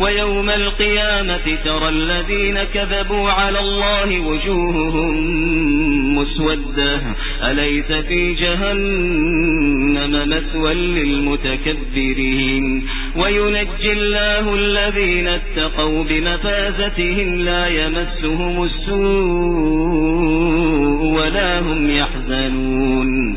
ويوم القيامة ترى الذين كذبوا على الله وجوههم مسودة. أليس في جهنم مسوى للمتكبرين؟ وينجي الله الذين اتقوا بمفازتهم لا يمسهم السوء ولا هم يحزنون.